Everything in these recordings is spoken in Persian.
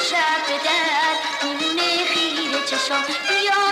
شب به در میونه خیره چشام بیا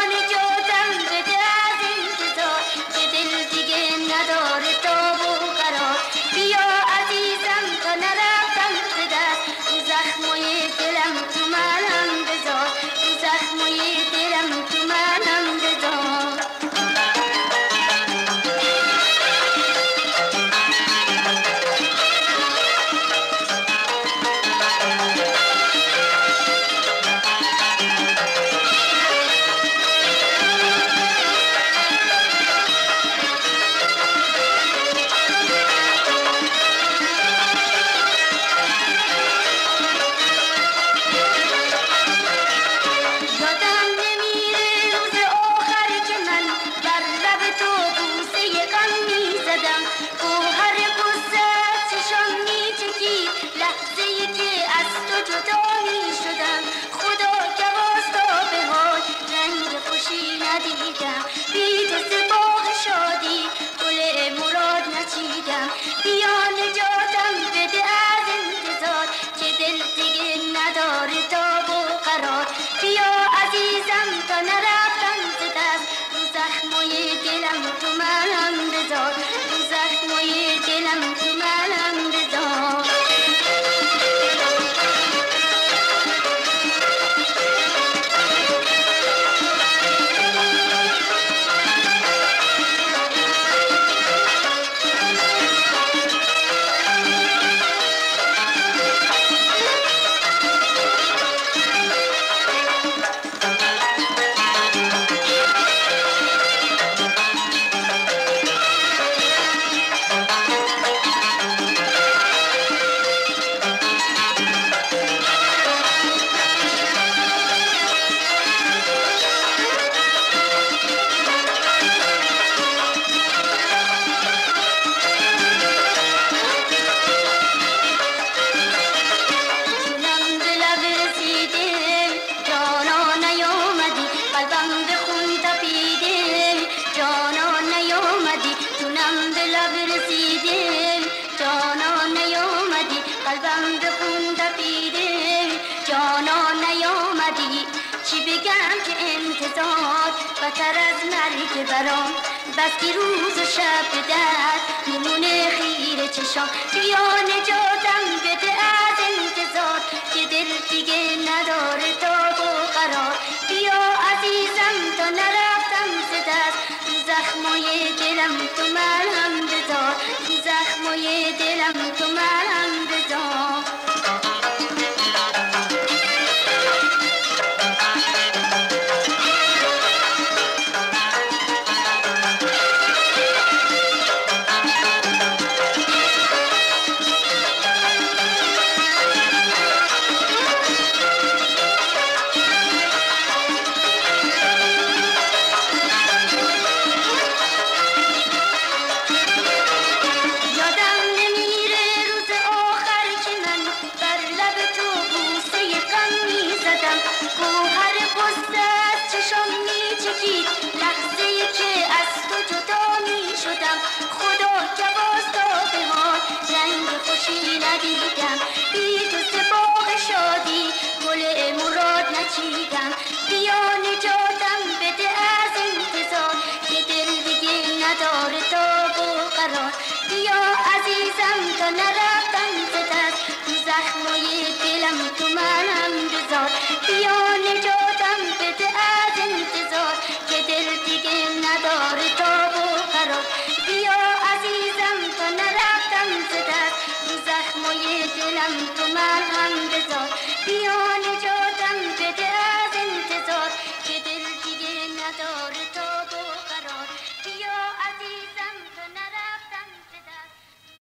چی بگم که انتظار بتر از مرگ برام. بس که روز و شب به در میمونه خیره چشام. بیا نجاتم بده از انتظار که دل دیگه نداره تاب و قرار. بیا عزیزم تا نرفتم ز دست. تو زخمای دلم تو مرهم بذار. تو زخمای دلم تو مرهم بذار. میچکید لحظه که از تو جدا می‌شدم. خدا جواز تا به حال رنگ خوشی ندیدم. بی تو سپاه شادی گل مراد نچیدم. بیا نجاتم بده از انتظار. که دل دیگه نداره تاب و قرار. بیا عزیزم تا نرفتم ز دست. تو زخمای دلم تو منم بذار بیا نجاتم بده از دلم تو مرهم بذار. بیا